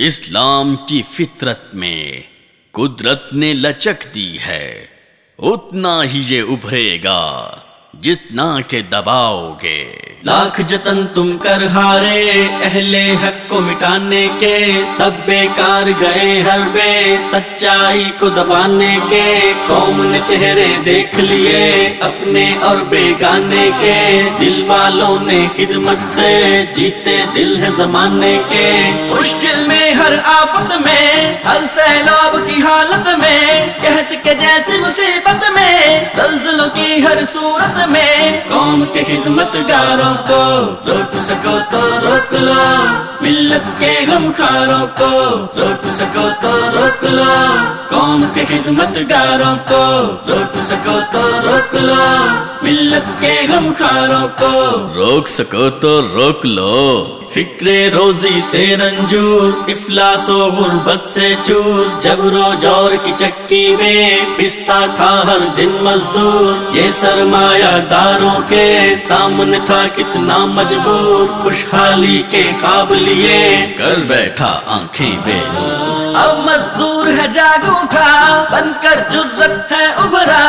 इस्लाम की फितरत में कुदरत ने लचक दी है उतना ही ये उभरेगा। जितना के दबाओगे। लाख जतन तुम कर हारे, अहले हक को मिटाने के। सब बेकार गए हर बे, सच्चाई को दबाने के। कौम ने चेहरे देख लिए अपने और बेगाने के। दिल वालों ने खिदमत से जीते दिल है जमाने के। मुश्किल में हर आफत में, हर सैलाब की हालत में, कहत के जैसी मुसीबत में, जल्जलों हर सूरत में कौम के खिदमतगारों को रोक सको तो रोक लो। मिल्लत के गमखारों को रोक सको तो रोक लो। कौम के खिदमतगारों को रोक सको तो रोक लो। मिल्लत के गमखारों को रोक सको तो रोक लो। फिक्रे रोजी से रंजूर, इफलासो गुर्बत से चूर। जबरो ज़ोर की चक्की में पिसता था हर दिन मजदूर। ये सरमायादारों के सामने था कितना मजबूर। खुशहाली के खाब लिए कर बैठा आँखें बेनूर अब मजदूर है जाग उठा बनकर जुर्रत है उभरा।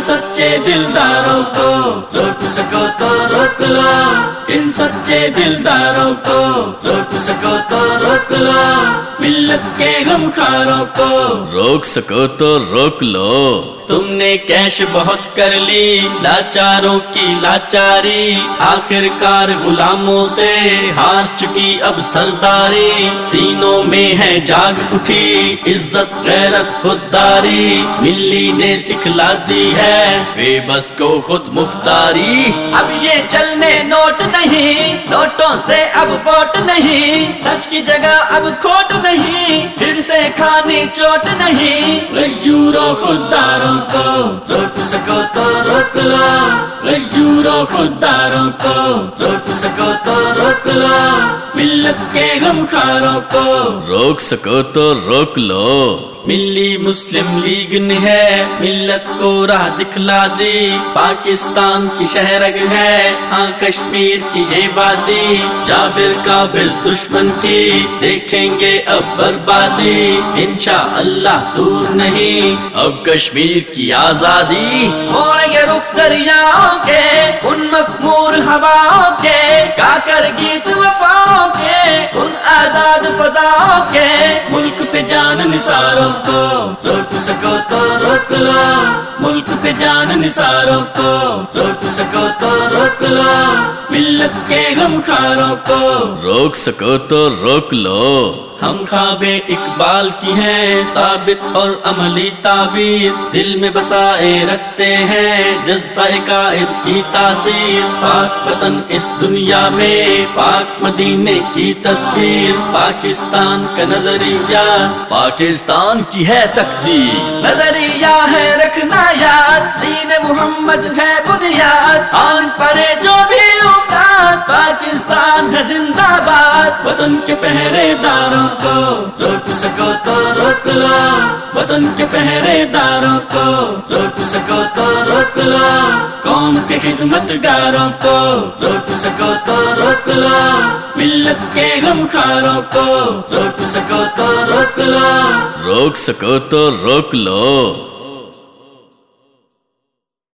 इन सच्चे दिलदारों को रोक सको तो रोक लो इन सच्चे दिलदारों को रोक सको तो रोक लो मिल्लत के गमखारों को। रोक सको तो रोक लो। तुमने कैश बहुत कर ली लाचारों की लाचारी। आखिरकार गुलामों से हार चुकी अब सरदारी। सीनों में है जाग उठी इज़्ज़त गैरत खुददारी। मिल्ली ने सिखला दी है बेबस को खुद मुख्तारी। अब ये चलने नोट नहीं नोटों से अब वोट नहीं। सच की जगह अब खोट नहीं फिर से खानी चोट नहीं। रजूरो खुदारों को, रोक सको तो रोक लो। रजूरो खुदारों को, रोक सको तो रोक लो। मिल्लत के गमखारों को, रोक सको तो रोक लो। मिली मुस्लिम लीग ने है मिल्लत को राह दिखला दी। पाकिस्तान की शहरग है हाँ कश्मीर की ये वादी। जाबिर का बिज दुश्मन की, देखेंगे अब बर्बादी। इंशा अल्लाह दूर नहीं, अब कश्मीर की आज़ादी। हो रहे रुख दरियाओं के, उन मखमूर हवाओं के, गाकर गीत वफाओं के। उन आज़ाद फजाओं के मुल्क पे जान निसारों को। रोक सको तो रोक लो। मुल्क पे जान निसारों को। रोक सको तो रोक लो। मिल्लत के गमखारों को। रोक सको तो रोक लो। हम खाबे इकबाल की हैं साबित और अमली ताबीर। दिल में बसाए रखते हैं जज्बा कायद की तासीर। पाक वतन इस दुनिया में पाक मदीने की तस्वीर। पाकिस्तान का नज़रिया। पाकिस्तान की है तकदीर। नज़रिया है रखना याद दीन मोहम्मद है है जिंदाबाद। वतन के पहरेदारों को रोक सको तो रोक लो। वतन के पहरेदारों को रोक सको तो रोक लो। कौम के खिदमतगारों को रोक सको तो रोक लो। मिल्लत के गमखारों को रोक सको तो रोक लो। रोक सको तो रोक लो।